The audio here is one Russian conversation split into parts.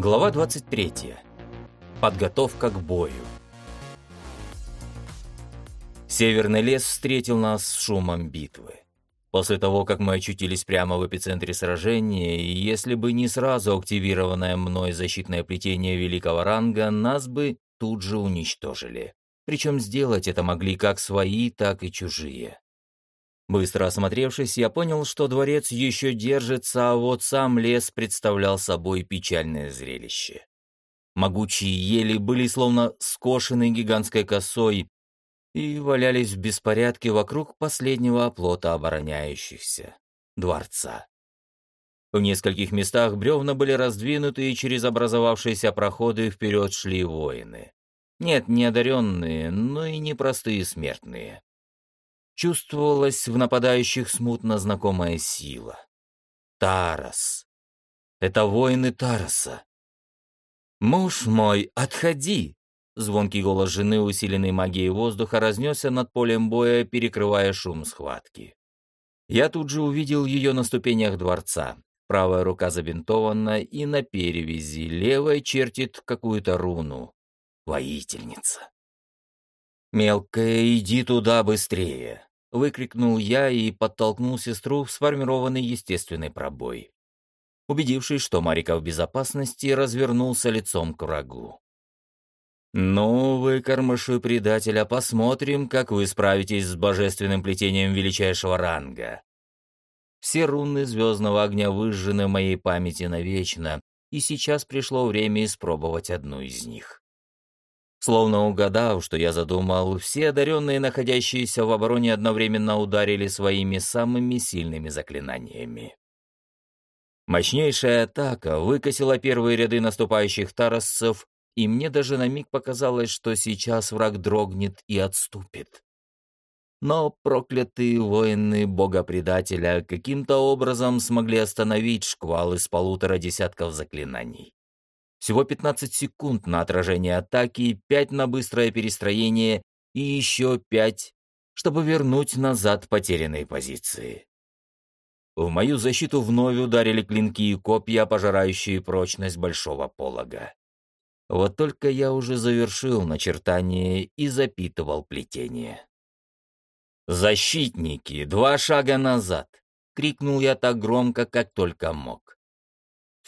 Глава 23. Подготовка к бою. Северный лес встретил нас с шумом битвы. После того, как мы очутились прямо в эпицентре сражения, и если бы не сразу активированное мной защитное плетение великого ранга, нас бы тут же уничтожили. Причем сделать это могли как свои, так и чужие. Быстро осмотревшись, я понял, что дворец еще держится, а вот сам лес представлял собой печальное зрелище. Могучие ели были словно скошены гигантской косой и валялись в беспорядке вокруг последнего оплота обороняющихся — дворца. В нескольких местах бревна были раздвинуты, и через образовавшиеся проходы вперед шли воины. Нет, не одаренные, но и не простые смертные. Чувствовалась в нападающих смутно знакомая сила. Тарас. Это воины Тараса. «Муж мой, отходи!» Звонкий голос жены, усиленный магией воздуха, разнесся над полем боя, перекрывая шум схватки. Я тут же увидел ее на ступенях дворца. Правая рука забинтована и на перевязи, левая чертит какую-то руну. Воительница. «Мелкая, иди туда быстрее!» — выкрикнул я и подтолкнул сестру в сформированный естественный пробой. Убедившись, что Марика в безопасности, развернулся лицом к врагу. «Ну, вы, предателя, посмотрим, как вы справитесь с божественным плетением величайшего ранга». Все руны звездного огня выжжены в моей памяти навечно, и сейчас пришло время испробовать одну из них. Словно угадав, что я задумал, все одаренные, находящиеся в обороне, одновременно ударили своими самыми сильными заклинаниями. Мощнейшая атака выкосила первые ряды наступающих тарасцев, и мне даже на миг показалось, что сейчас враг дрогнет и отступит. Но проклятые воины бога-предателя каким-то образом смогли остановить шквал из полутора десятков заклинаний. Всего 15 секунд на отражение атаки, 5 на быстрое перестроение и еще 5, чтобы вернуть назад потерянные позиции. В мою защиту вновь ударили клинки и копья, пожирающие прочность большого полога. Вот только я уже завершил начертание и запитывал плетение. «Защитники, два шага назад!» — крикнул я так громко, как только мог.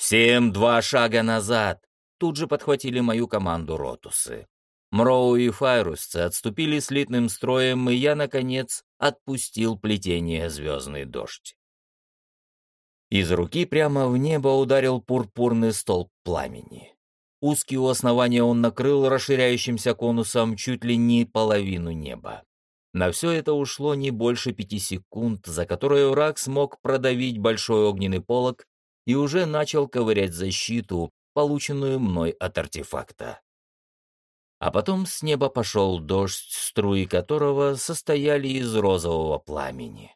«Всем два шага назад!» Тут же подхватили мою команду ротусы. Мроу и Файрусцы отступили слитным строем, и я, наконец, отпустил плетение «Звездный дождь». Из руки прямо в небо ударил пурпурный столб пламени. Узкий у основания он накрыл расширяющимся конусом чуть ли не половину неба. На все это ушло не больше пяти секунд, за которые враг смог продавить большой огненный полог и уже начал ковырять защиту, полученную мной от артефакта. А потом с неба пошел дождь, струи которого состояли из розового пламени.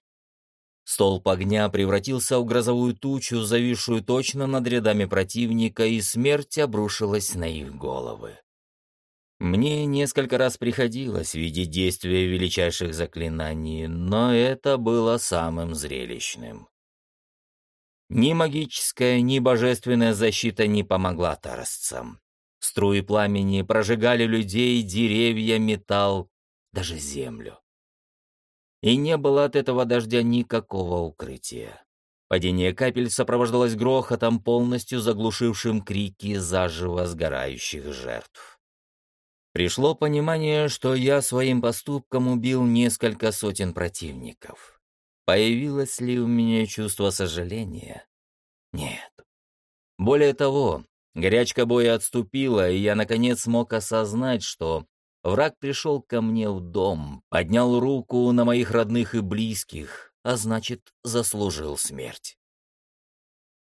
Столб огня превратился в грозовую тучу, зависшую точно над рядами противника, и смерть обрушилась на их головы. Мне несколько раз приходилось видеть действия величайших заклинаний, но это было самым зрелищным. Ни магическая, ни божественная защита не помогла тарасцам. Струи пламени прожигали людей, деревья, металл, даже землю. И не было от этого дождя никакого укрытия. Падение капель сопровождалось грохотом, полностью заглушившим крики заживо сгорающих жертв. Пришло понимание, что я своим поступком убил несколько сотен противников. Появилось ли у меня чувство сожаления? Нет. Более того, горячка боя отступила, и я наконец смог осознать, что враг пришел ко мне в дом, поднял руку на моих родных и близких, а значит, заслужил смерть.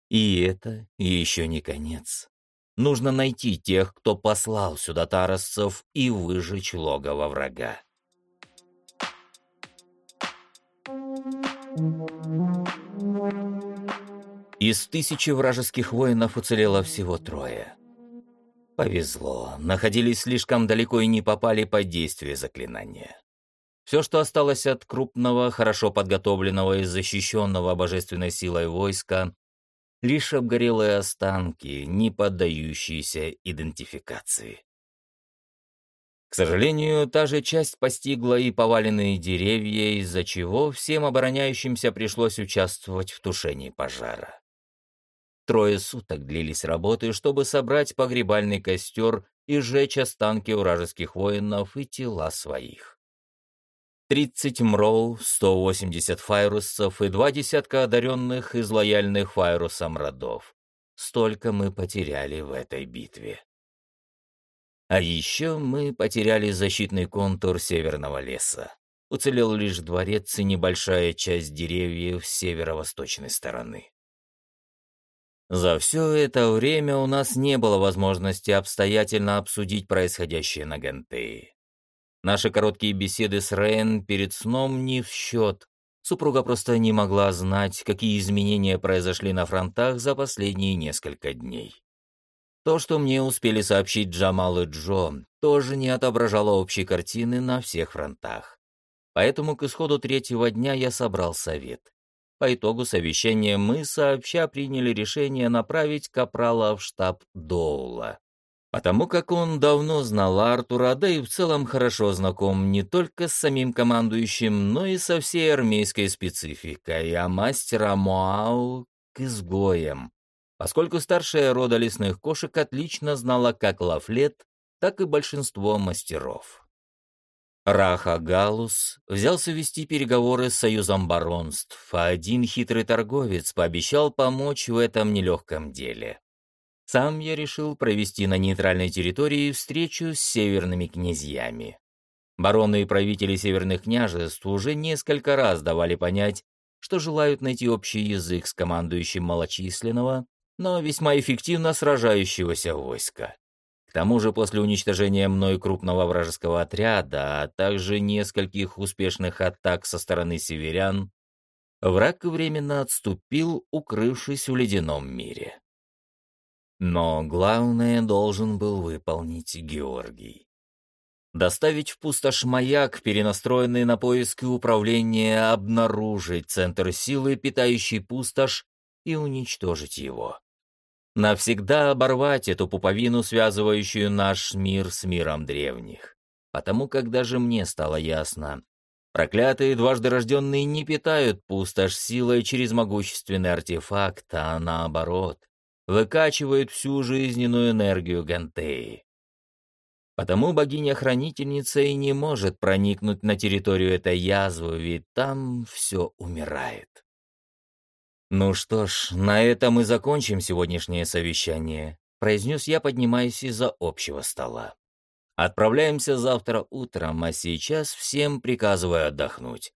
И это еще не конец. Нужно найти тех, кто послал сюда тарасцев, и выжечь логово врага. Из тысячи вражеских воинов уцелело всего трое. Повезло, находились слишком далеко и не попали под действие заклинания. Все, что осталось от крупного, хорошо подготовленного и защищенного божественной силой войска, лишь обгорелые останки, не поддающиеся идентификации. К сожалению, та же часть постигла и поваленные деревья, из-за чего всем обороняющимся пришлось участвовать в тушении пожара. Трое суток длились работы, чтобы собрать погребальный костер и сжечь останки вражеских воинов и тела своих. 30 мроу, 180 файрусов и два десятка одаренных из лояльных файрусам родов. Столько мы потеряли в этой битве. А еще мы потеряли защитный контур северного леса. Уцелел лишь дворец и небольшая часть деревьев с северо-восточной стороны. За все это время у нас не было возможности обстоятельно обсудить происходящее на Гантее. Наши короткие беседы с Рейн перед сном не в счет. Супруга просто не могла знать, какие изменения произошли на фронтах за последние несколько дней. То, что мне успели сообщить Джамал и Джо, тоже не отображало общей картины на всех фронтах. Поэтому к исходу третьего дня я собрал совет. По итогу совещания мы сообща приняли решение направить Капрала в штаб Доула. Потому как он давно знал Артура, да и в целом хорошо знаком не только с самим командующим, но и со всей армейской спецификой, а мастера Моау к изгоям, поскольку старшая рода лесных кошек отлично знала как Лафлет, так и большинство мастеров. Раха Галус взялся вести переговоры с Союзом баронств, а один хитрый торговец пообещал помочь в этом нелегком деле. Сам я решил провести на нейтральной территории встречу с северными князьями. Бароны и правители северных княжеств уже несколько раз давали понять, что желают найти общий язык с командующим малочисленного, но весьма эффективно сражающегося войска. К тому же после уничтожения мной крупного вражеского отряда, а также нескольких успешных атак со стороны северян, враг временно отступил, укрывшись в ледяном мире. Но главное должен был выполнить Георгий. Доставить в пустошь маяк, перенастроенный на поиски управления, обнаружить центр силы, питающий пустошь, и уничтожить его навсегда оборвать эту пуповину, связывающую наш мир с миром древних. Потому как даже мне стало ясно, проклятые дважды рожденные не питают пустошь силой через могущественный артефакт, а наоборот, выкачивают всю жизненную энергию Гантеи. Потому богиня-хранительница и не может проникнуть на территорию этой язвы, ведь там все умирает. «Ну что ж, на этом мы закончим сегодняшнее совещание», произнес я, поднимаясь из-за общего стола. «Отправляемся завтра утром, а сейчас всем приказываю отдохнуть.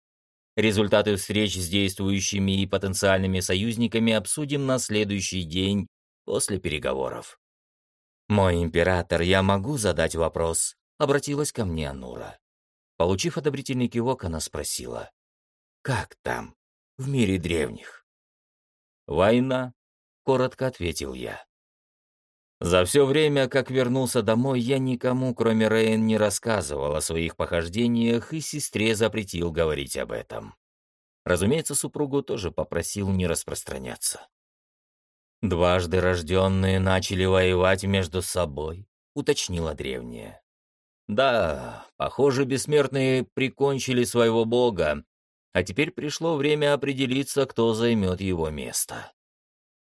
Результаты встреч с действующими и потенциальными союзниками обсудим на следующий день после переговоров». «Мой император, я могу задать вопрос?» — обратилась ко мне Анура. Получив одобрительный кивок, она спросила. «Как там, в мире древних?» «Война», — коротко ответил я. За все время, как вернулся домой, я никому, кроме Рейн, не рассказывал о своих похождениях и сестре запретил говорить об этом. Разумеется, супругу тоже попросил не распространяться. «Дважды рожденные начали воевать между собой», — уточнила древняя. «Да, похоже, бессмертные прикончили своего бога, а теперь пришло время определиться, кто займет его место.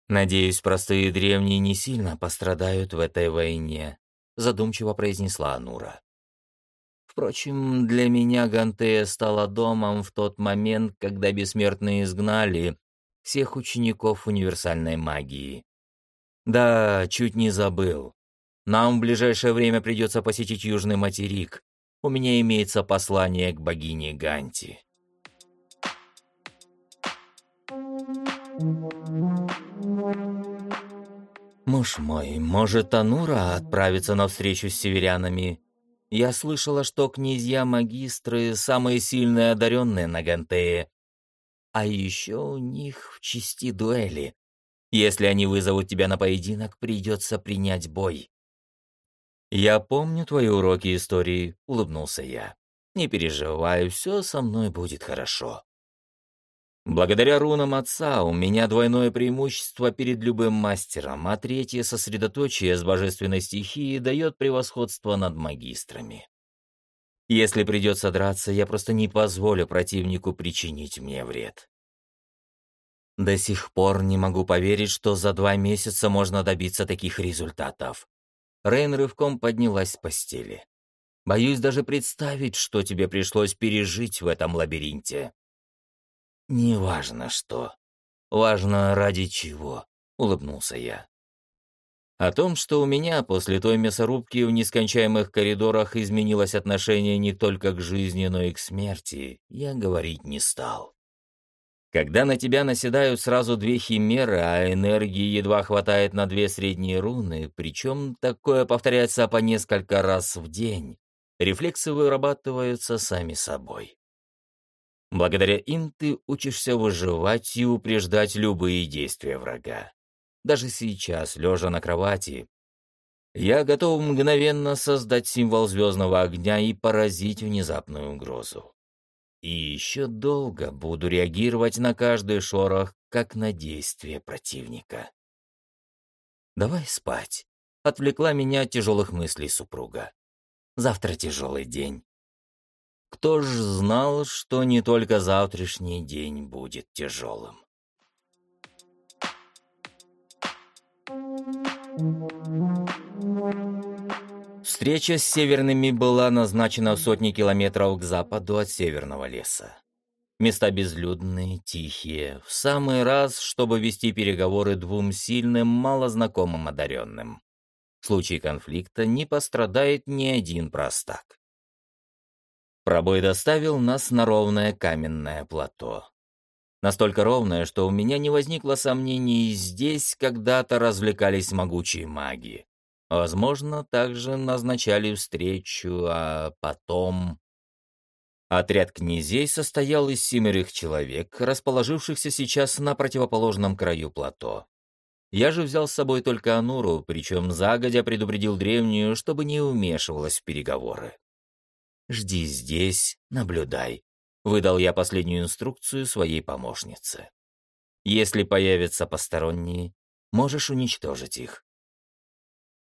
«Надеюсь, простые древние не сильно пострадают в этой войне», — задумчиво произнесла Анура. Впрочем, для меня Гантея стала домом в тот момент, когда бессмертные изгнали всех учеников универсальной магии. Да, чуть не забыл. Нам в ближайшее время придется посетить Южный материк. У меня имеется послание к богине Ганти. Муж мой, может, Анура отправиться на встречу с северянами? Я слышала, что князья-магистры — самые сильные одаренные на Гантее. А еще у них в части дуэли. Если они вызовут тебя на поединок, придется принять бой. «Я помню твои уроки истории», — улыбнулся я. «Не переживай, все со мной будет хорошо». Благодаря рунам отца у меня двойное преимущество перед любым мастером, а третье сосредоточие с божественной стихией дает превосходство над магистрами. Если придется драться, я просто не позволю противнику причинить мне вред. До сих пор не могу поверить, что за два месяца можно добиться таких результатов. Рейн рывком поднялась с постели. Боюсь даже представить, что тебе пришлось пережить в этом лабиринте. «Неважно что. Важно ради чего», — улыбнулся я. О том, что у меня после той мясорубки в нескончаемых коридорах изменилось отношение не только к жизни, но и к смерти, я говорить не стал. Когда на тебя наседают сразу две химеры, а энергии едва хватает на две средние руны, причем такое повторяется по несколько раз в день, рефлексы вырабатываются сами собой. Благодаря им ты учишься выживать и упреждать любые действия врага. Даже сейчас, лежа на кровати, я готов мгновенно создать символ звездного огня и поразить внезапную угрозу. И еще долго буду реагировать на каждый шорох, как на действие противника. «Давай спать», — отвлекла меня от тяжелых мыслей супруга. «Завтра тяжелый день. Кто ж знал, что не только завтрашний день будет тяжелым? Встреча с северными была назначена в сотни километров к западу от северного леса. Места безлюдные, тихие, в самый раз, чтобы вести переговоры двум сильным, малознакомым одаренным. В случае конфликта не пострадает ни один простак. Пробой доставил нас на ровное каменное плато. Настолько ровное, что у меня не возникло сомнений, здесь когда-то развлекались могучие маги. Возможно, также назначали встречу, а потом... Отряд князей состоял из семерых человек, расположившихся сейчас на противоположном краю плато. Я же взял с собой только Ануру, причем загодя предупредил древнюю, чтобы не вмешивалась в переговоры. «Жди здесь, наблюдай», — выдал я последнюю инструкцию своей помощнице. «Если появятся посторонние, можешь уничтожить их».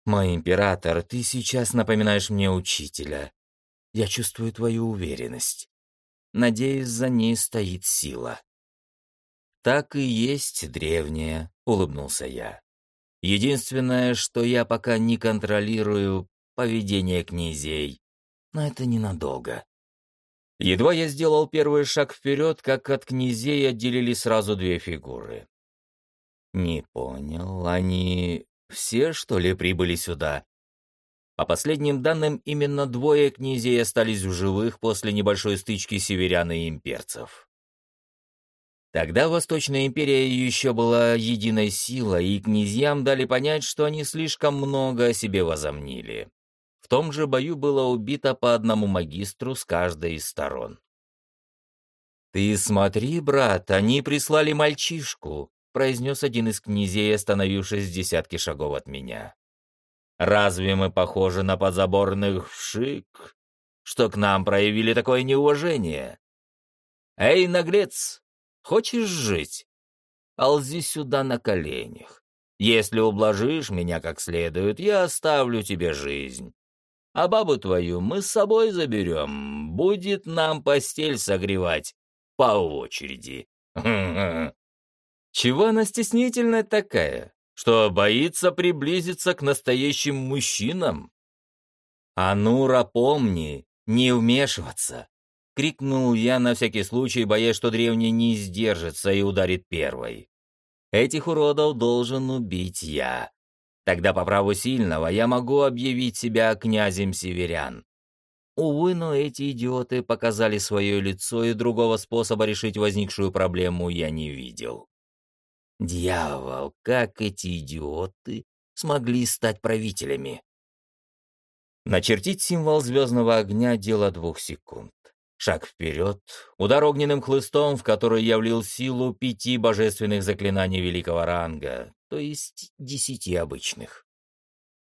«Мой император, ты сейчас напоминаешь мне учителя. Я чувствую твою уверенность. Надеюсь, за ней стоит сила». «Так и есть древняя», — улыбнулся я. «Единственное, что я пока не контролирую, поведение князей но это ненадолго. Едва я сделал первый шаг вперед, как от князей отделили сразу две фигуры. Не понял, они все, что ли, прибыли сюда? По последним данным, именно двое князей остались в живых после небольшой стычки северян и имперцев. Тогда Восточная империя еще была единой силой, и князьям дали понять, что они слишком много о себе возомнили том же бою было убито по одному магистру с каждой из сторон. «Ты смотри, брат, они прислали мальчишку», — произнес один из князей, остановившись в десятки шагов от меня. «Разве мы похожи на подзаборных вшик, что к нам проявили такое неуважение? Эй, наглец, хочешь жить? Ползи сюда на коленях. Если ублажишь меня как следует, я оставлю тебе жизнь а бабу твою мы с собой заберем. Будет нам постель согревать по очереди. Чего она стеснительная такая, что боится приблизиться к настоящим мужчинам? «Анура, помни, не вмешиваться!» — крикнул я на всякий случай, боясь, что древний не сдержится и ударит первой. «Этих уродов должен убить я. Тогда по праву сильного я могу объявить себя князем северян. Увы, но эти идиоты показали свое лицо, и другого способа решить возникшую проблему я не видел. Дьявол, как эти идиоты смогли стать правителями? Начертить символ звездного огня — дело двух секунд. Шаг вперед, удар огненным хлыстом, в который я влил силу пяти божественных заклинаний великого ранга, то есть десяти обычных.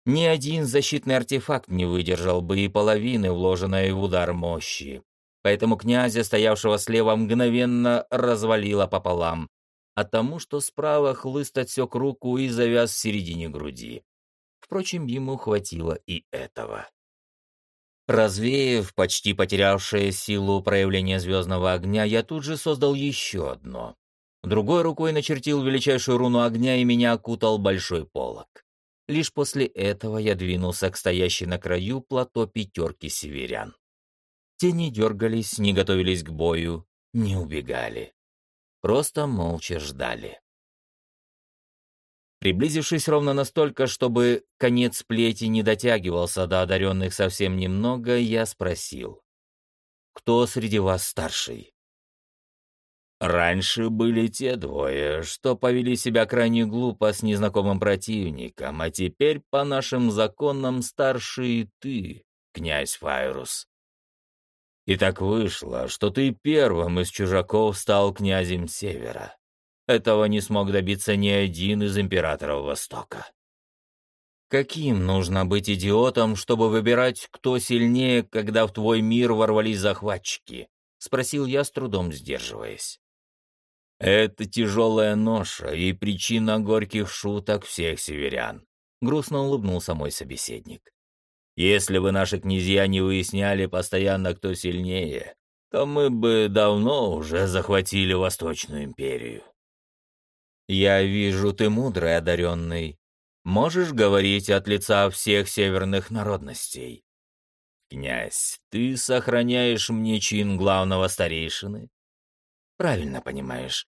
Ни один защитный артефакт не выдержал бы и половины вложенной в удар мощи. поэтому князя, стоявшего слева, мгновенно развалило пополам, а тому, что справа хлыст отсек руку и завяз в середине груди. Впрочем, ему хватило и этого. Развеяв почти потерявшее силу проявления звездного огня, я тут же создал еще одно. Другой рукой начертил величайшую руну огня и меня окутал большой полог. Лишь после этого я двинулся к стоящей на краю плато пятерки северян. Те не дергались, не готовились к бою, не убегали. Просто молча ждали. Приблизившись ровно настолько, чтобы конец плети не дотягивался до одаренных совсем немного, я спросил. «Кто среди вас старший?» Раньше были те двое, что повели себя крайне глупо с незнакомым противником, а теперь, по нашим законам, старший ты, князь Файрус. И так вышло, что ты первым из чужаков стал князем Севера. Этого не смог добиться ни один из императоров Востока. Каким нужно быть идиотом, чтобы выбирать, кто сильнее, когда в твой мир ворвались захватчики? Спросил я, с трудом сдерживаясь. Это тяжелая ноша и причина горьких шуток всех северян. Грустно улыбнулся мой собеседник. Если бы наши князья не выясняли постоянно, кто сильнее, то мы бы давно уже захватили Восточную империю. Я вижу, ты мудрый, одаренный. Можешь говорить от лица всех северных народностей? Князь, ты сохраняешь мне чин главного старейшины? Правильно понимаешь.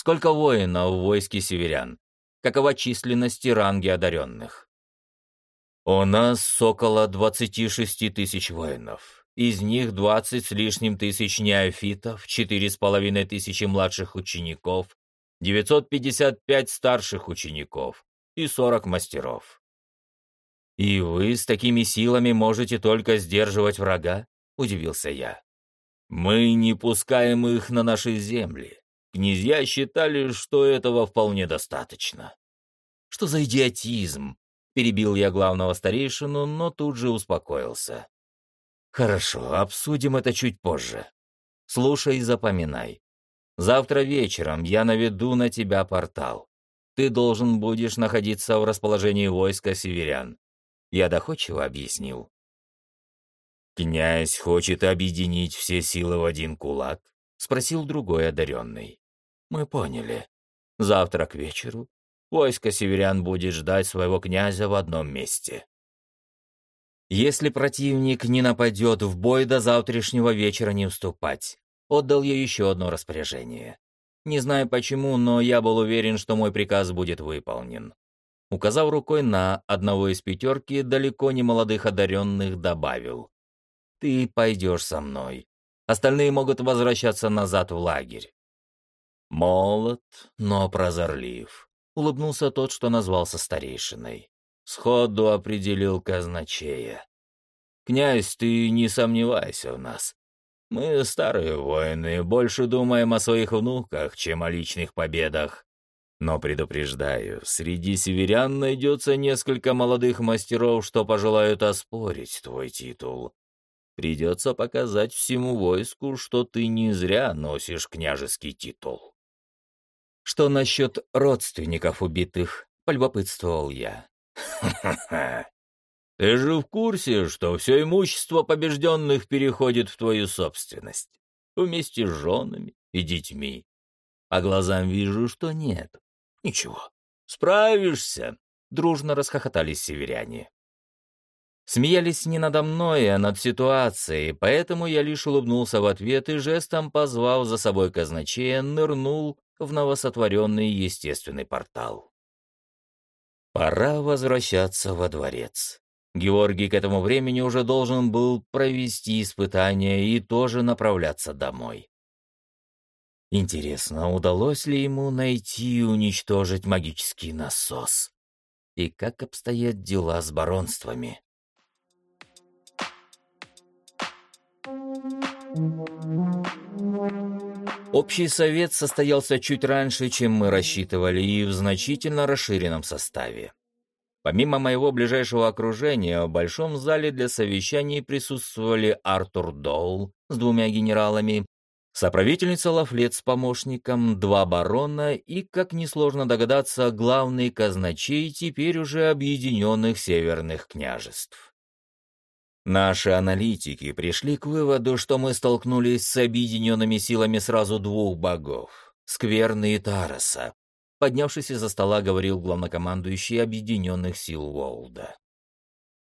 Сколько воинов в войске северян? Какова численность и ранги одаренных? У нас около 26 тысяч воинов. Из них 20 с лишним тысяч неофитов, 4,5 тысячи младших учеников, 955 старших учеников и 40 мастеров. «И вы с такими силами можете только сдерживать врага?» — удивился я. «Мы не пускаем их на наши земли. Князья считали, что этого вполне достаточно». «Что за идиотизм?» — перебил я главного старейшину, но тут же успокоился. «Хорошо, обсудим это чуть позже. Слушай и запоминай. Завтра вечером я наведу на тебя портал. Ты должен будешь находиться в расположении войска северян. Я доходчиво объяснил. «Князь хочет объединить все силы в один кулак?» — спросил другой одаренный. «Мы поняли. Завтра к вечеру войско северян будет ждать своего князя в одном месте. Если противник не нападет в бой до завтрашнего вечера не вступать, отдал я еще одно распоряжение. Не знаю почему, но я был уверен, что мой приказ будет выполнен. Указав рукой на одного из пятерки, далеко не молодых одаренных, добавил. «Ты пойдешь со мной. Остальные могут возвращаться назад в лагерь». «Молод, но прозорлив», — улыбнулся тот, что назвался старейшиной. Сходу определил казначея. «Князь, ты не сомневайся в нас. Мы старые воины, больше думаем о своих внуках, чем о личных победах. Но предупреждаю, среди северян найдется несколько молодых мастеров, что пожелают оспорить твой титул. Придется показать всему войску, что ты не зря носишь княжеский титул. Что насчет родственников убитых? Полюбопытствовал я. Ха-ха-ха. Ты же в курсе, что все имущество побежденных переходит в твою собственность, вместе с женами и детьми. А глазам вижу, что нет. Ничего, справишься, — дружно расхохотались северяне. Смеялись не надо мной, а над ситуацией, поэтому я лишь улыбнулся в ответ и жестом, позвав за собой казначея, нырнул в новосотворенный естественный портал. Пора возвращаться во дворец. Георгий к этому времени уже должен был провести испытание и тоже направляться домой. Интересно, удалось ли ему найти и уничтожить магический насос? И как обстоят дела с баронствами? Общий совет состоялся чуть раньше, чем мы рассчитывали, и в значительно расширенном составе. Помимо моего ближайшего окружения, в большом зале для совещаний присутствовали Артур Доул с двумя генералами, соправительница Лафлет с помощником, два барона и, как несложно догадаться, главный казначей теперь уже объединенных северных княжеств. Наши аналитики пришли к выводу, что мы столкнулись с объединенными силами сразу двух богов — Скверны и Тараса. Поднявшись из-за стола, говорил главнокомандующий Объединенных сил Уолда.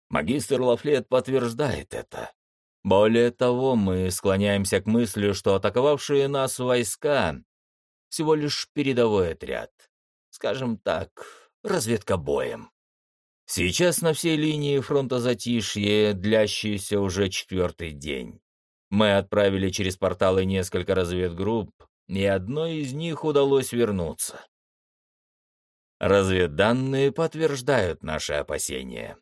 Магистр Лафлет подтверждает это. Более того, мы склоняемся к мысли, что атаковавшие нас войска — всего лишь передовой отряд. Скажем так, разведка боем. Сейчас на всей линии фронта затишье, длящееся уже четвертый день. Мы отправили через порталы несколько разведгрупп, и одной из них удалось вернуться. Разведданные подтверждают наши опасения.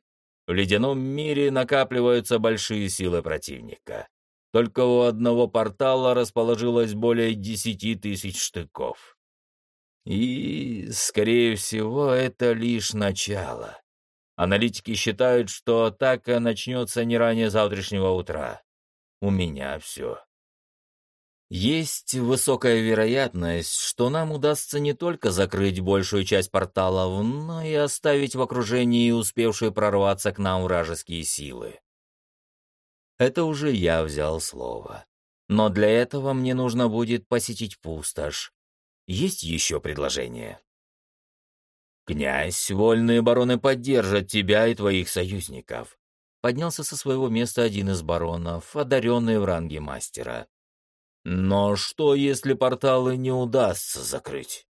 В ледяном мире накапливаются большие силы противника. Только у одного портала расположилось более десяти тысяч штыков. И, скорее всего, это лишь начало. Аналитики считают, что атака начнется не ранее завтрашнего утра. У меня все. Есть высокая вероятность, что нам удастся не только закрыть большую часть порталов, но и оставить в окружении успевшие прорваться к нам вражеские силы. Это уже я взял слово. Но для этого мне нужно будет посетить пустошь. Есть еще предложение? «Князь, вольные бароны поддержат тебя и твоих союзников», поднялся со своего места один из баронов, одаренный в ранге мастера. «Но что, если порталы не удастся закрыть?»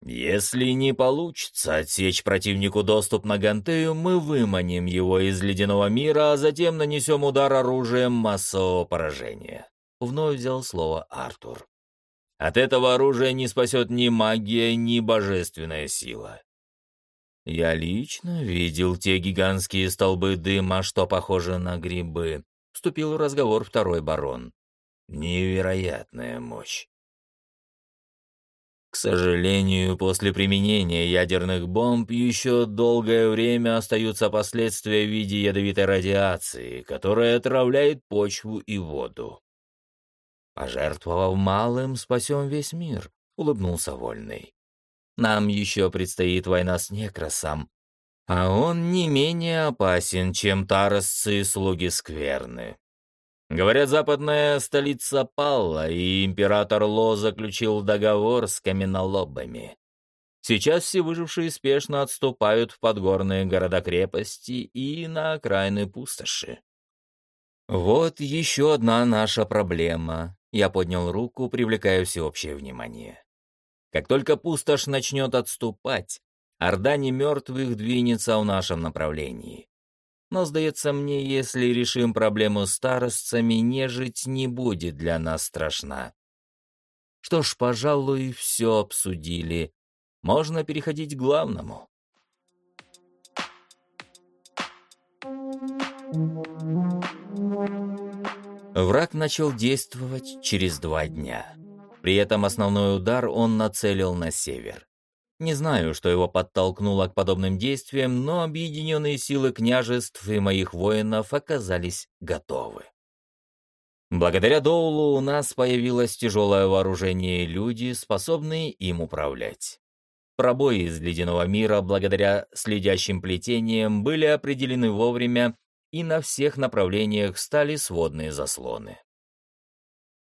«Если не получится отсечь противнику доступ на Гантею, мы выманим его из ледяного мира, а затем нанесем удар оружием массового поражения», — вновь взял слово Артур. От этого оружия не спасет ни магия, ни божественная сила. Я лично видел те гигантские столбы дыма, что похожи на грибы. Вступил в разговор второй барон. Невероятная мощь. К сожалению, после применения ядерных бомб еще долгое время остаются последствия в виде ядовитой радиации, которая отравляет почву и воду. Пожертвовав малым, спасем весь мир», — улыбнулся Вольный. «Нам еще предстоит война с Некросом, а он не менее опасен, чем таросцы и слуги Скверны. Говорят, западная столица пала, и император Ло заключил договор с каменолобами. Сейчас все выжившие спешно отступают в подгорные города-крепости и на окраины пустоши. Вот еще одна наша проблема. Я поднял руку, привлекая всеобщее внимание. Как только пустошь начнет отступать, орда немертвых двинется в нашем направлении. Но, сдается мне, если решим проблему с старостцами, нежить не будет для нас страшна. Что ж, пожалуй, все обсудили. Можно переходить к главному. Враг начал действовать через два дня. При этом основной удар он нацелил на север. Не знаю, что его подтолкнуло к подобным действиям, но объединенные силы княжеств и моих воинов оказались готовы. Благодаря Доулу у нас появилось тяжелое вооружение и люди, способные им управлять. Пробои из ледяного мира, благодаря следящим плетениям, были определены вовремя и на всех направлениях стали сводные заслоны.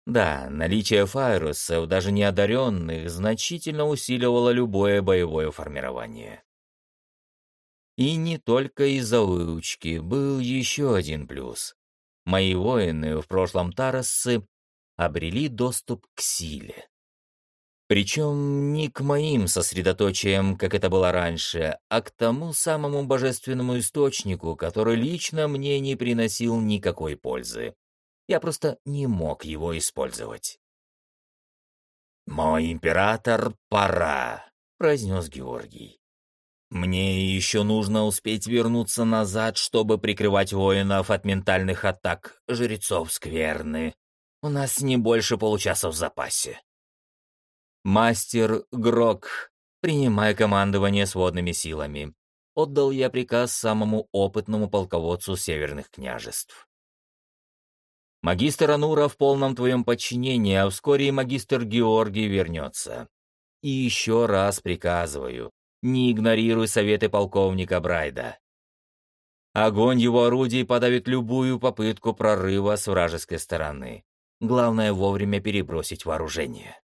Да, наличие файрусов, даже неодаренных, значительно усиливало любое боевое формирование. И не только из-за выучки, был еще один плюс. Мои воины, в прошлом Тарасцы, обрели доступ к силе. Причем не к моим сосредоточиям, как это было раньше, а к тому самому божественному источнику, который лично мне не приносил никакой пользы. Я просто не мог его использовать. «Мой император, пора», — произнес Георгий. «Мне еще нужно успеть вернуться назад, чтобы прикрывать воинов от ментальных атак жрецов скверны. У нас не больше получаса в запасе». «Мастер Грок, принимай командование сводными силами. отдал я приказ самому опытному полководцу северных княжеств. Магистр Анура в полном твоем подчинении, а вскоре и магистр Георгий вернется. И еще раз приказываю, не игнорируй советы полковника Брайда. Огонь его орудий подавит любую попытку прорыва с вражеской стороны. Главное вовремя перебросить вооружение.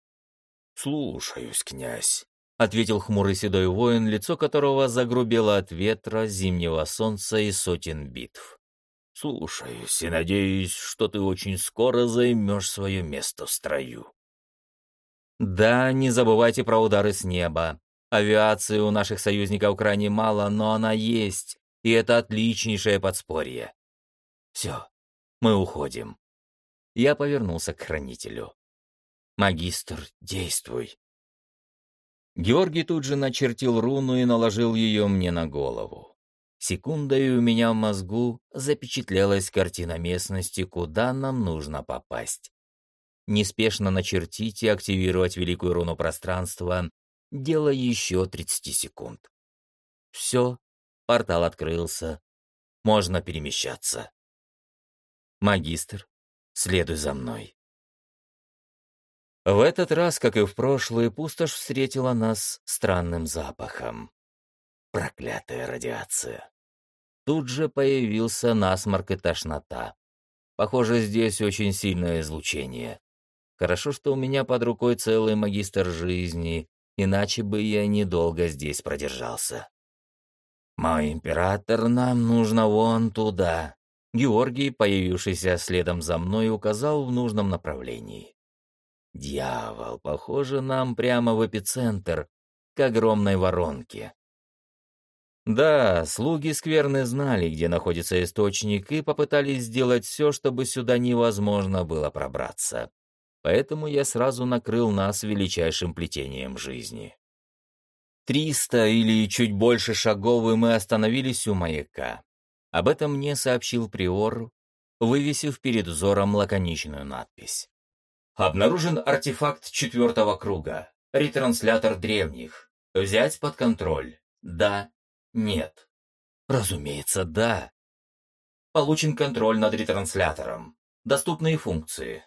«Слушаюсь, князь», — ответил хмурый седой воин, лицо которого загрубело от ветра, зимнего солнца и сотен битв. «Слушаюсь и надеюсь, что ты очень скоро займешь свое место в строю». «Да, не забывайте про удары с неба. Авиации у наших союзников крайне мало, но она есть, и это отличнейшее подспорье. Все, мы уходим». Я повернулся к хранителю. «Магистр, действуй!» Георгий тут же начертил руну и наложил ее мне на голову. Секундой у меня в мозгу запечатлелась картина местности, куда нам нужно попасть. Неспешно начертить и активировать великую руну пространства — дело еще 30 секунд. Все, портал открылся, можно перемещаться. Магистр, следуй за мной. В этот раз, как и в прошлый, пустошь встретила нас странным запахом. Проклятая радиация. Тут же появился насморк и тошнота. Похоже, здесь очень сильное излучение. Хорошо, что у меня под рукой целый магистр жизни, иначе бы я недолго здесь продержался. «Мой император, нам нужно вон туда». Георгий, появившийся следом за мной, указал в нужном направлении. Дьявол, похоже, нам прямо в эпицентр, к огромной воронке. Да, слуги скверны знали, где находится источник, и попытались сделать все, чтобы сюда невозможно было пробраться. Поэтому я сразу накрыл нас величайшим плетением жизни. Триста или чуть больше шагов, и мы остановились у маяка. Об этом мне сообщил Приор, вывесив перед взором лаконичную надпись. Обнаружен артефакт четвертого круга. Ретранслятор древних. Взять под контроль. Да. Нет. Разумеется, да. Получен контроль над ретранслятором. Доступные функции.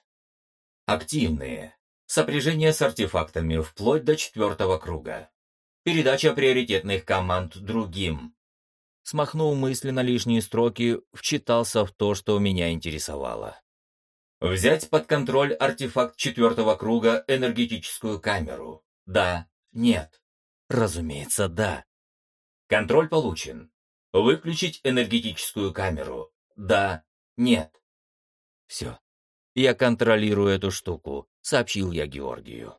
Активные. Сопряжение с артефактами вплоть до четвертого круга. Передача приоритетных команд другим. Смахнув мысли на лишние строки, вчитался в то, что меня интересовало. Взять под контроль артефакт четвертого круга энергетическую камеру. Да, нет. Разумеется, да. Контроль получен. Выключить энергетическую камеру. Да, нет. Все. Я контролирую эту штуку, сообщил я Георгию.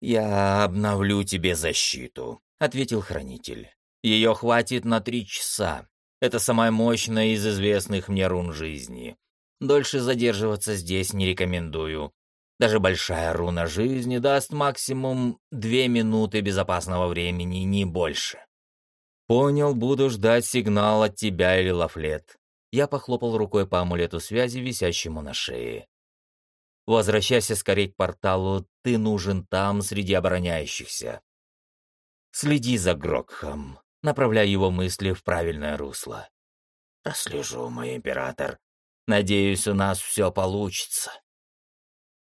Я обновлю тебе защиту, ответил хранитель. Ее хватит на три часа. Это самая мощная из известных мне рун жизни. Дольше задерживаться здесь не рекомендую. Даже большая руна жизни даст максимум две минуты безопасного времени, не больше. Понял, буду ждать сигнал от тебя или Лафлет. Я похлопал рукой по амулету связи, висящему на шее. Возвращайся скорее к порталу, ты нужен там, среди обороняющихся. Следи за Грокхом, направляя его мысли в правильное русло. «Прослежу, мой император», Надеюсь, у нас все получится.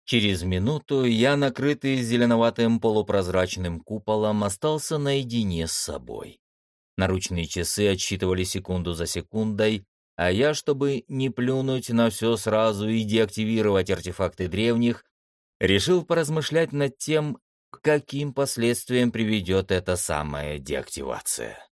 Через минуту я, накрытый зеленоватым полупрозрачным куполом, остался наедине с собой. Наручные часы отсчитывали секунду за секундой, а я, чтобы не плюнуть на все сразу и деактивировать артефакты древних, решил поразмышлять над тем, к каким последствиям приведет эта самая деактивация.